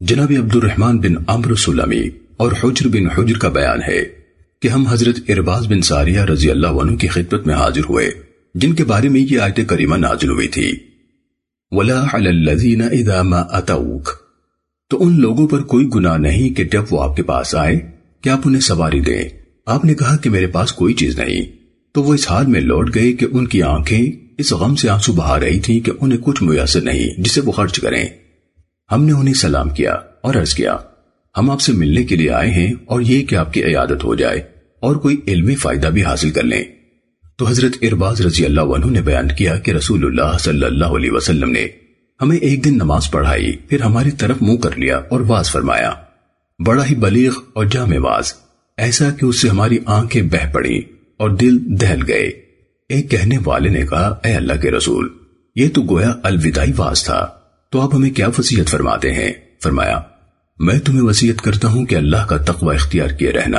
جناب عبد الرحمن بن عمرو سلمی اور حجر بن حجر کا بیان ہے کہ ہم حضرت ارباز بن ساریہ رضی اللہ عنہ کی خدمت میں حاضر ہوئے، جن کے بارے میں یہ آیت کریمہ نازل ہوئی تھی۔ وَلَا عَلَى الَّذِينَ إِذَا مَا أَتَوْكَ۔ تو ان لوگوں پر کوئی گناہ نہیں کہ جب وہ آپ کے پاس آئے کہ آپ انہیں سواری دیں۔ آپ نے کہا کہ میرے پاس کوئی چیز نہیں۔ تو وہ اس حال میں لوٹ گئے کہ ان کی آنکھیں اس غم سے آنسو بہا رہی تھی کہ انہیں کچھ میسر نہیں جسے وہ خرچ کریں۔ ہم نے انہیں سلام کیا اور عرض کیا، ہم آپ سے ملنے کے لیے آئے ہیں اور یہ کہ آپ کی عیادت ہو جائے اور کوئی علمی فائدہ بھی حاصل کر لیں۔ تو حضرت ارباز رضی اللہ عنہ نے بیان کیا کہ رسول اللہ صلی اللہ علیہ وسلم نے ہمیں ایک دن نماز پڑھائی، پھر ہماری طرف منہ کر لیا اور واز فرمایا، بڑا ہی بلیغ اور جامع واز، ایسا کہ اس سے ہماری آنکھیں بہ پڑی اور دل دہل گئے۔ ایک کہنے والے نے کہا، اے اللہ کے رسول، یہ تو گویا الوداعی واز تھا۔ تو آپ ہمیں کیا وسیعت فرماتے ہیں؟ فرمایا، میں تمہیں وسیعت کرتا ہوں کہ اللہ کا تقوی اختیار کیے رہنا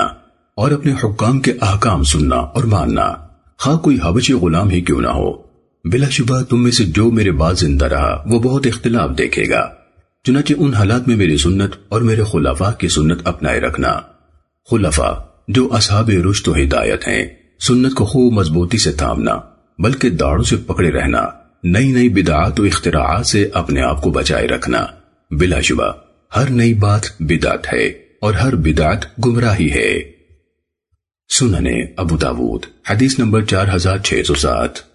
اور اپنے حکام کے احکام سننا اور ماننا۔ خواہ کوئی حبشی غلام ہی کیوں نہ ہو۔ بلا شبہ تم میں سے جو میرے بعد زندہ رہا، وہ بہت اختلاف دیکھے گا۔ چنانچہ ان حالات میں میری سنت اور میرے خلفاء کی سنت اپنائے رکھنا۔ خلفاء، جو اصحاب رشت و ہدایت ہیں، سنت کو خوب مضبوطی سے تھامنا، بلکہ داڑوں سے پکڑے رہنا۔ نئی نئی بدعات و اختراعات سے اپنے آپ کو بچائے رکھنا۔ بلا شبہ، ہر نئی بات بدعت ہے اور ہر بدعت گمراہی ہے۔ سننے ابو داود، حدیث نمبر چار ہزار چھ سو سات۔